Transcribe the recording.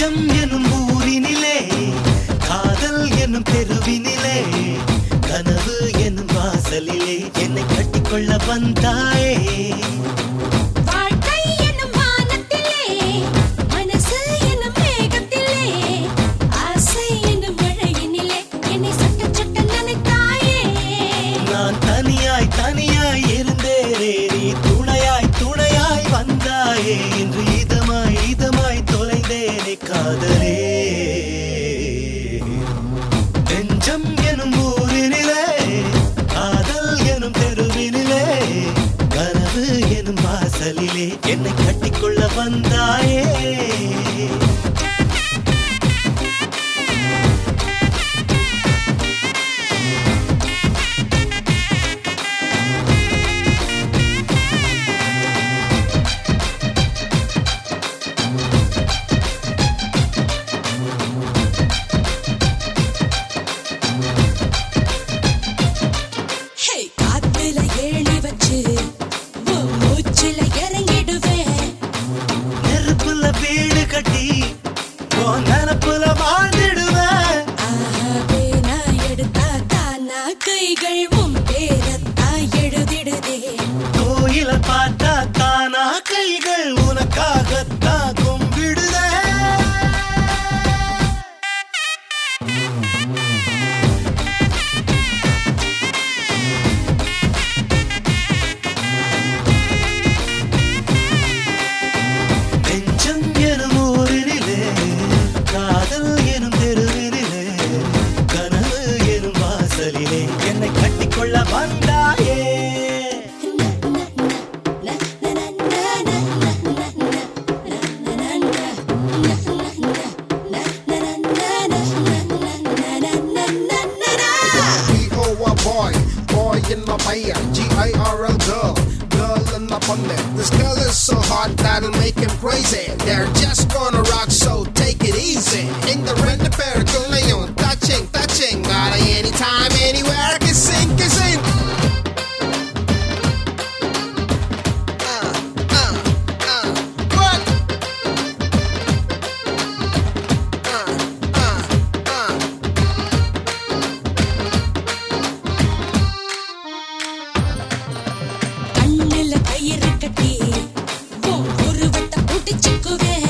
நெஞ்சம் எனும் ஊரினிலே காதல் எனும் தெருவினிலே கனவு எனும் வாசலிலே என்னை கட்டிக்கொள்ள வந்தாயே. வீடும் வாசலிலே என்னை கட்டிக்கொள்ள வந்தாயே. கட்டி உன் நினப்புல வாழ்ந்துடுவேன். எடுத்தா தானா? கைகள் உன் பேரத்தை in my. G-I-R-L girl, girl in my bonnet. This girl is so hot that'll make him crazy. They're just கயிறு கட்டி ஒரு வட்டம் போட்டு சிக்குவேன்